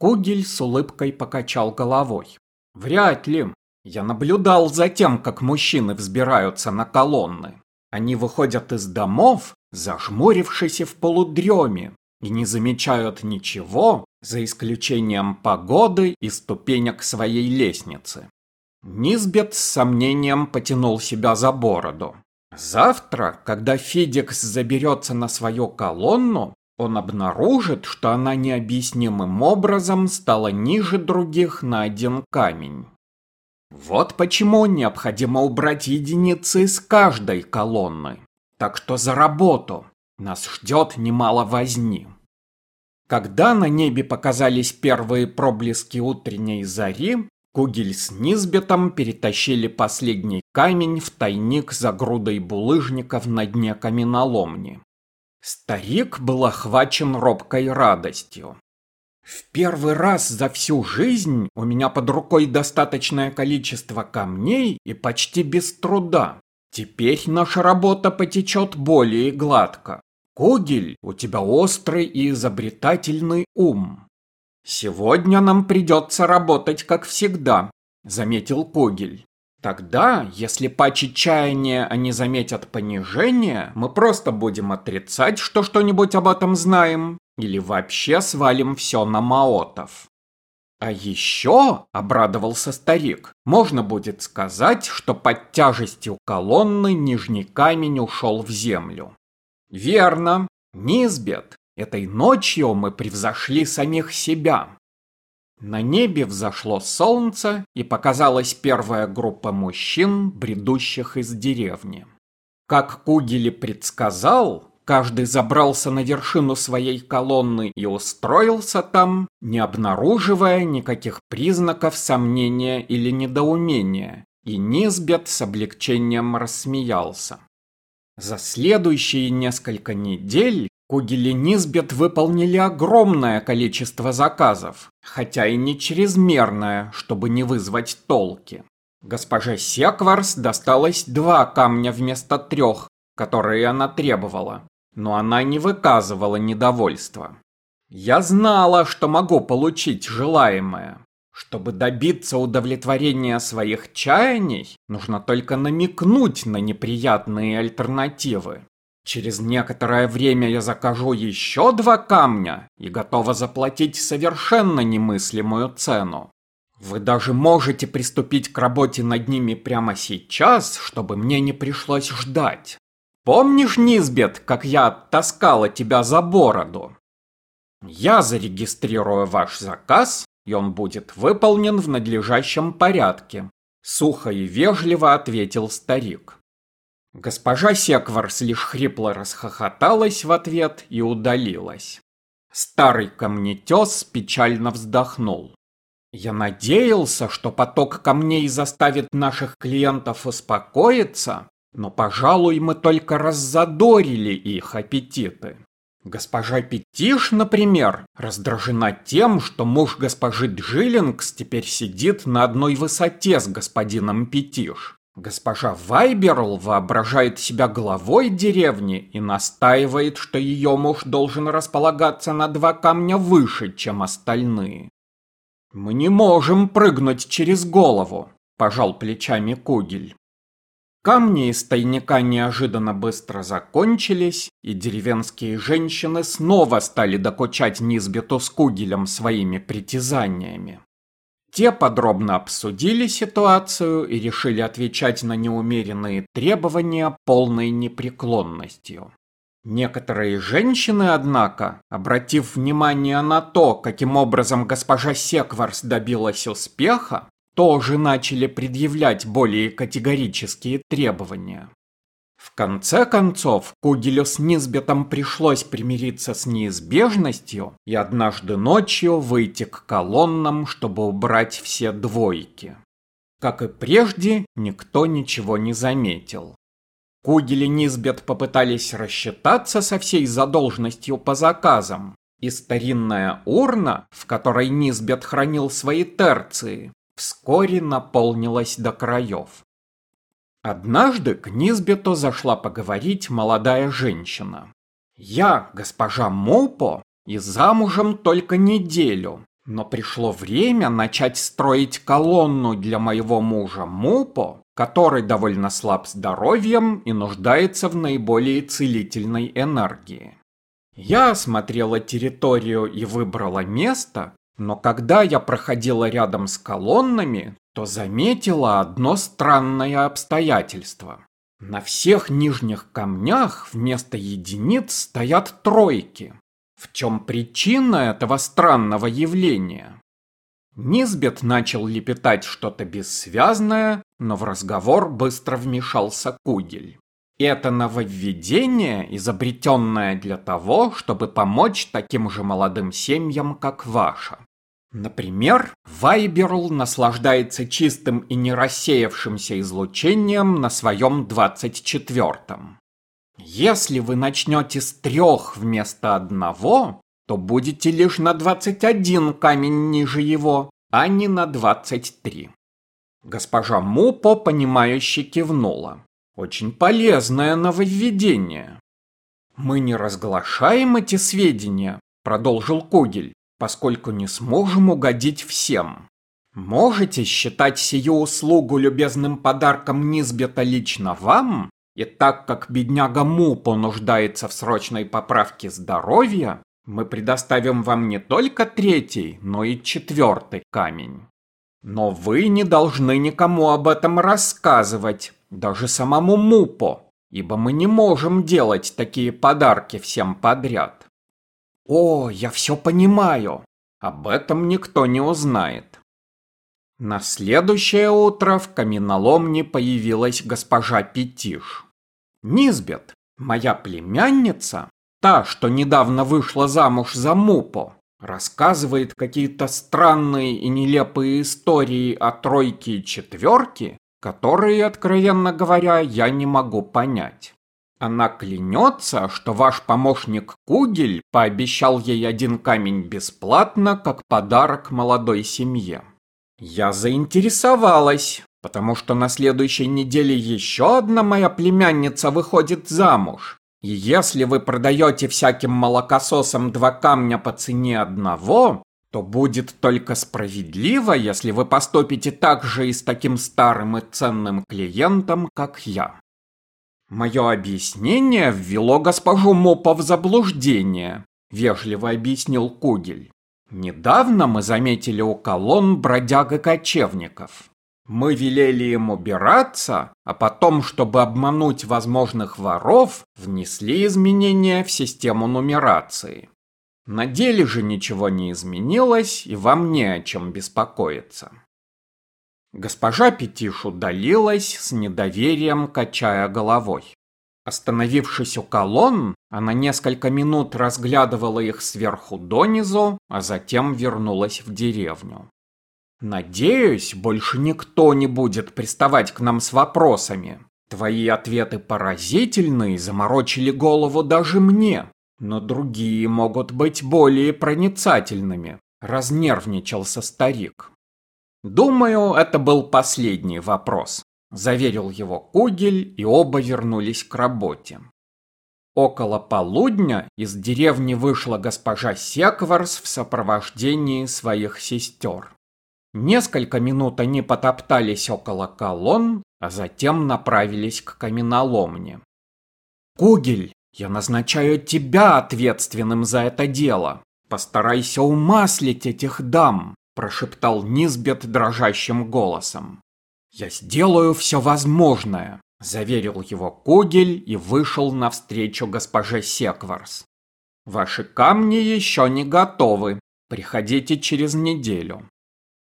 Кугель с улыбкой покачал головой. Вряд ли. Я наблюдал за тем, как мужчины взбираются на колонны. Они выходят из домов, зажмурившись в полудреме, и не замечают ничего, за исключением погоды и ступенек своей лестницы. Низбет с сомнением потянул себя за бороду. Завтра, когда Фидекс заберется на свою колонну, он обнаружит, что она необъяснимым образом стала ниже других на один камень. Вот почему необходимо убрать единицы из каждой колонны. Так что за работу. Нас ждет немало возни. Когда на небе показались первые проблески утренней зари, Кугель с Низбетом перетащили последний камень в тайник за грудой булыжников на дне каменоломни. Старик был охвачен робкой радостью. В первый раз за всю жизнь у меня под рукой достаточное количество камней и почти без труда. Теперь наша работа потечет более гладко. Когель, у тебя острый и изобретательный ум. Сегодня нам придется работать как всегда, заметил Когель. Тогда, если по чаяния они заметят понижение, мы просто будем отрицать, что что-нибудь об этом знаем, или вообще свалим все на маотов. А еще, обрадовался старик, можно будет сказать, что под тяжестью колонны нижний камень ушел в землю. Верно, Низбет, этой ночью мы превзошли самих себя. На небе взошло солнце, и показалась первая группа мужчин, бредущих из деревни. Как Кугели предсказал, каждый забрался на вершину своей колонны и устроился там, не обнаруживая никаких признаков сомнения или недоумения, и Низбет с облегчением рассмеялся. За следующие несколько недель Кугель и Низбет выполнили огромное количество заказов, хотя и не чрезмерное, чтобы не вызвать толки. Госпоже Секварс досталось два камня вместо трех, которые она требовала, но она не выказывала недовольства. Я знала, что могу получить желаемое. Чтобы добиться удовлетворения своих чаяний, нужно только намекнуть на неприятные альтернативы. Через некоторое время я закажу еще два камня и готова заплатить совершенно немыслимую цену. Вы даже можете приступить к работе над ними прямо сейчас, чтобы мне не пришлось ждать. Помнишь, Низбет, как я оттаскала тебя за бороду? Я зарегистрирую ваш заказ, и он будет выполнен в надлежащем порядке. Сухо и вежливо ответил старик. Госпожа Секварс лишь хрипло расхохоталась в ответ и удалилась. Старый камнетес печально вздохнул. Я надеялся, что поток камней заставит наших клиентов успокоиться, но, пожалуй, мы только раззадорили их аппетиты. Госпожа Петиш, например, раздражена тем, что муж госпожи Джилингс теперь сидит на одной высоте с господином Петиш. Госпожа Вайберл воображает себя главой деревни и настаивает, что ее муж должен располагаться на два камня выше, чем остальные. «Мы не можем прыгнуть через голову», – пожал плечами Кугель. Камни из тайника неожиданно быстро закончились, и деревенские женщины снова стали докучать Низбету с Кугелем своими притязаниями. Те подробно обсудили ситуацию и решили отвечать на неумеренные требования полной непреклонностью. Некоторые женщины, однако, обратив внимание на то, каким образом госпожа Секварс добилась успеха, тоже начали предъявлять более категорические требования. В конце концов, Кугелю с Низбетом пришлось примириться с неизбежностью и однажды ночью выйти к колоннам, чтобы убрать все двойки. Как и прежде, никто ничего не заметил. Кугель и Низбет попытались рассчитаться со всей задолженностью по заказам, и старинная урна, в которой Низбет хранил свои терции, вскоре наполнилась до краев. Однажды к Низбету зашла поговорить молодая женщина. «Я, госпожа Мупо, и замужем только неделю, Но пришло время начать строить колонну для моего мужа Мупо, который довольно слаб здоровьем и нуждается в наиболее целительной энергии. Я осмотрела территорию и выбрала место, но когда я проходила рядом с колоннами, то заметила одно странное обстоятельство. На всех нижних камнях вместо единиц стоят тройки. В чем причина этого странного явления? Низбет начал лепетать что-то бессвязное, но в разговор быстро вмешался Кугель. Это нововведение, изобретенное для того, чтобы помочь таким же молодым семьям, как ваша. Например, Вайберл наслаждается чистым и не рассеявшимся излучением на своем 24-м. Если вы начнете с трех вместо одного, то будете лишь на 21 камень ниже его, а не на 23. Госпожа Мупо, понимающе кивнула. Очень полезное нововведение. Мы не разглашаем эти сведения, продолжил Кугель, поскольку не сможем угодить всем. Можете считать сию услугу любезным подарком Низбета лично вам, и так как бедняга Мупо нуждается в срочной поправке здоровья, мы предоставим вам не только третий, но и четвертый камень. Но вы не должны никому об этом рассказывать, даже самому Мупо, ибо мы не можем делать такие подарки всем подряд. О, я все понимаю. Об этом никто не узнает. На следующее утро в каменоломне появилась госпожа Петиш. Низбет, моя племянница, та, что недавно вышла замуж за Мупо, рассказывает какие-то странные и нелепые истории о тройке и четверке, которые, откровенно говоря, я не могу понять. Она клянется, что ваш помощник Кугель пообещал ей один камень бесплатно, как подарок молодой семье. Я заинтересовалась, потому что на следующей неделе еще одна моя племянница выходит замуж. И если вы продаете всяким молокососам два камня по цене одного, то будет только справедливо, если вы поступите так же и с таким старым и ценным клиентом, как я. Мое объяснение ввело госпожу Мопа в заблуждение, вежливо объяснил Кугель. Недавно мы заметили у колонн бродяга-кочевников. Мы велели им убираться, а потом, чтобы обмануть возможных воров, внесли изменения в систему нумерации. На деле же ничего не изменилось, и вам не о чем беспокоиться. Госпожа Петиш удалилась с недоверием, качая головой. Остановившись у колонн, она несколько минут разглядывала их сверху донизу, а затем вернулась в деревню. Надеюсь, больше никто не будет приставать к нам с вопросами. Твои ответы поразительные, заморочили голову даже мне, но другие могут быть более проницательными. Разнервничался старик. Думаю, это был последний вопрос. Заверил его Кугель, и оба вернулись к работе. Около полудня из деревни вышла госпожа Секварс в сопровождении своих сестер. Несколько минут они потоптались около колонн, а затем направились к каменоломне. «Кугель, я назначаю тебя ответственным за это дело. Постарайся умаслить этих дам», – прошептал Низбет дрожащим голосом. «Я сделаю все возможное», – заверил его Кугель и вышел навстречу госпоже Секварс. «Ваши камни еще не готовы. Приходите через неделю».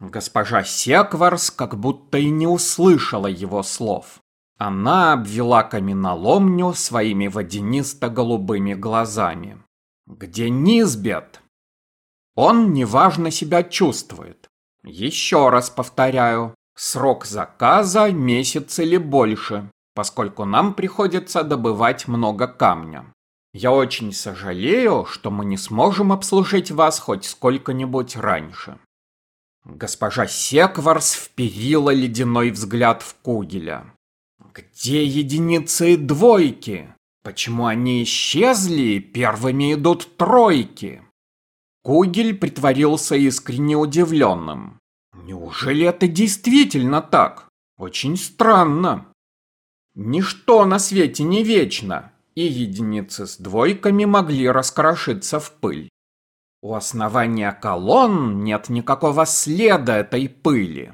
Госпожа Секварс как будто и не услышала его слов. Она обвела каменоломню своими водянисто-голубыми глазами. «Где Низбет?» Он неважно себя чувствует. Еще раз повторяю, срок заказа месяц или больше, поскольку нам приходится добывать много камня. Я очень сожалею, что мы не сможем обслужить вас хоть сколько-нибудь раньше. Госпожа Секварс вперила ледяной взгляд в Кугеля. «Где единицы и двойки? Почему они исчезли, первыми идут тройки?» Кугель притворился искренне удивленным. Неужели это действительно так? Очень странно. Ничто на свете не вечно, и единицы с двойками могли раскрошиться в пыль. У основания колонн нет никакого следа этой пыли.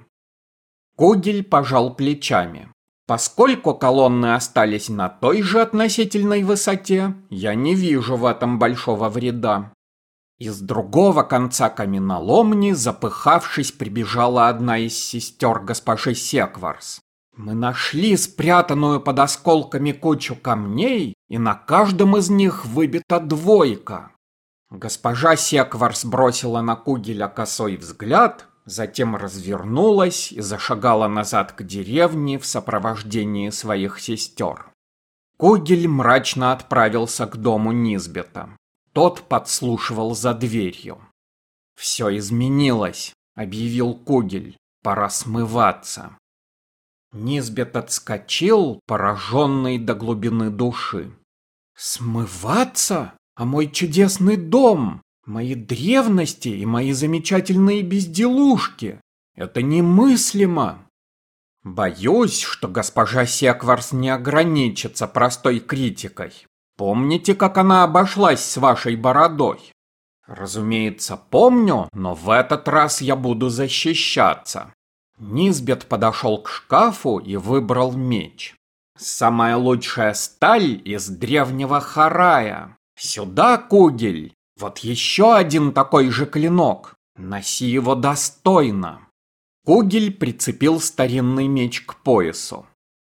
Кугель пожал плечами. Поскольку колонны остались на той же относительной высоте, я не вижу в этом большого вреда. Из другого конца каменоломни, запыхавшись, прибежала одна из сестер госпожи Секварс. Мы нашли спрятанную под осколками кучу камней, и на каждом из них выбита двойка. Госпожа Секварс бросила на Кугеля косой взгляд, затем развернулась и зашагала назад к деревне в сопровождении своих сестер. Кугель мрачно отправился к дому Низбета. Тот подслушивал за дверью. «Все изменилось», — объявил Кугель. «Пора смываться». Низбет отскочил, пораженный до глубины души. «Смываться? А мой чудесный дом? Мои древности и мои замечательные безделушки? Это немыслимо!» Боюсь, что госпожа Секварс не ограничится простой критикой. Помните, как она обошлась с вашей бородой? Разумеется, помню, но в этот раз я буду защищаться. Низбет подошел к шкафу и выбрал меч. Самая лучшая сталь из древнего харая. Сюда, Кугель. Вот еще один такой же клинок. Носи его достойно. Кугель прицепил старинный меч к поясу.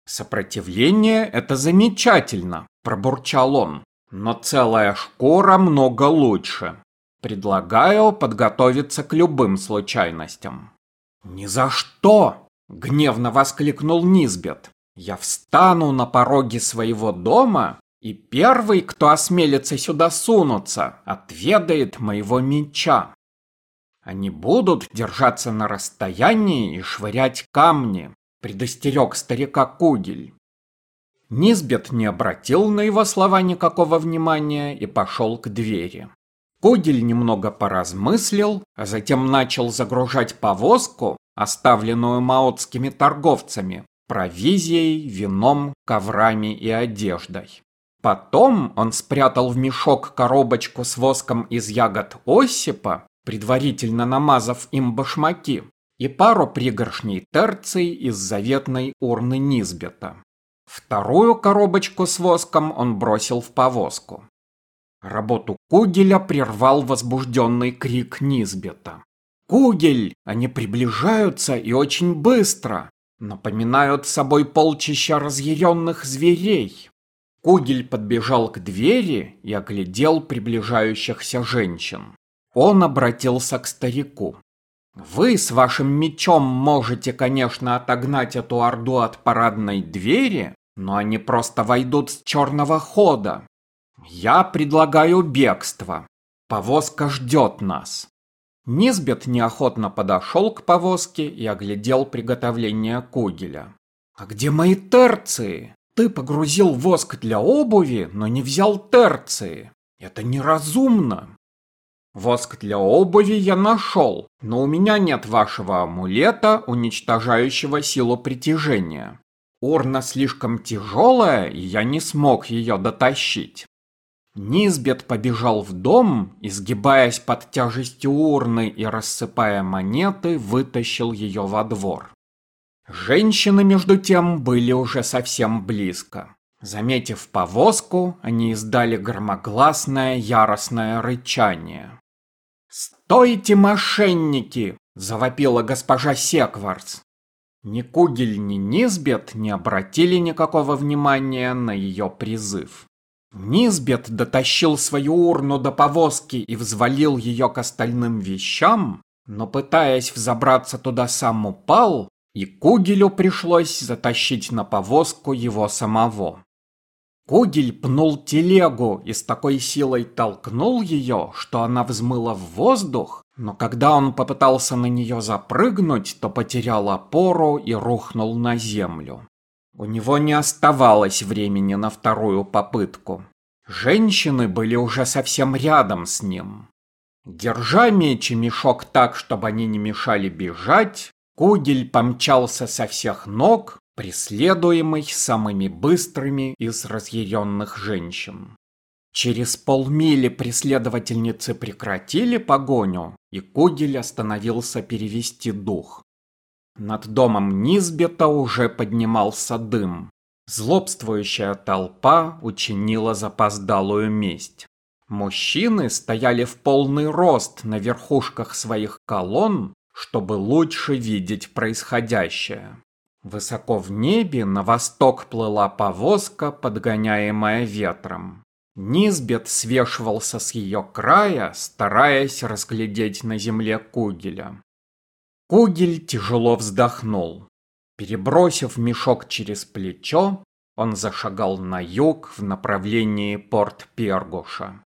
Сопротивление – это замечательно, пробурчал он. Но целая шкура много лучше. Предлагаю подготовиться к любым случайностям. Ни за что! Гневно воскликнул Низбет. Я встану на пороге своего дома, и первый, кто осмелится сюда сунуться, отведает моего меча. Они будут держаться на расстоянии и швырять камни, предостерег старика Кугель. Низбет не обратил на его слова никакого внимания и пошел к двери. Кугель немного поразмыслил, а затем начал загружать повозку, оставленную маотскими торговцами, провизией, вином, коврами и одеждой. Потом он спрятал в мешок коробочку с воском из ягод осипа, предварительно намазав им башмаки, и пару пригоршней терций из заветной урны Низбета. Вторую коробочку с воском он бросил в повозку. Работу Кугеля прервал возбужденный крик Низбета. «Кугель! Они приближаются и очень быстро! Напоминают собой полчища разъяренных зверей!» Кугель подбежал к двери и оглядел приближающихся женщин. Он обратился к старику. Вы с вашим мечом можете, конечно, отогнать эту орду от парадной двери, но они просто войдут с черного хода. Я предлагаю бегство. Повозка ждет нас. Низбет неохотно подошел к повозке и оглядел приготовление кугеля. «А где мои терции? Ты погрузил воск для обуви, но не взял терции. Это неразумно. Воск для обуви я нашел, но у меня нет вашего амулета, уничтожающего силу притяжения. Урна слишком тяжелая, и я не смог ее дотащить. Низбет побежал в дом, изгибаясь под тяжестью урны и рассыпая монеты, вытащил ее во двор. Женщины, между тем, были уже совсем близко. Заметив повозку, они издали громогласное яростное рычание. «Стойте, мошенники!» – завопила госпожа Секварц. Ни Кугель, ни Низбет не обратили никакого внимания на ее призыв. Низбет дотащил свою урну до повозки и взвалил ее к остальным вещам, но пытаясь взобраться туда сам упал, и Кугелю пришлось затащить на повозку его самого. Кугель пнул телегу и с такой силой толкнул ее, что она взмыла в воздух, но когда он попытался на нее запрыгнуть, то потерял опору и рухнул на землю. У него не оставалось времени на вторую попытку. Женщины были уже совсем рядом с ним. Держа меч и мешок так, чтобы они не мешали бежать, Кугель помчался со всех ног, преследуемый самыми быстрыми из разъяренных женщин. Через полмили преследовательницы прекратили погоню, и Кугель остановился перевести дух. Над домом Низбета уже поднимался дым. Злобствующая толпа учинила запоздалую месть. Мужчины стояли в полный рост на верхушках своих колонн, чтобы лучше видеть происходящее. Высоко в небе на восток плыла повозка, подгоняемая ветром. Низбет свешивался с ее края, стараясь разглядеть на земле Кугеля. Кугель тяжело вздохнул. Перебросив мешок через плечо, он зашагал на юг в направлении порт Пергуша.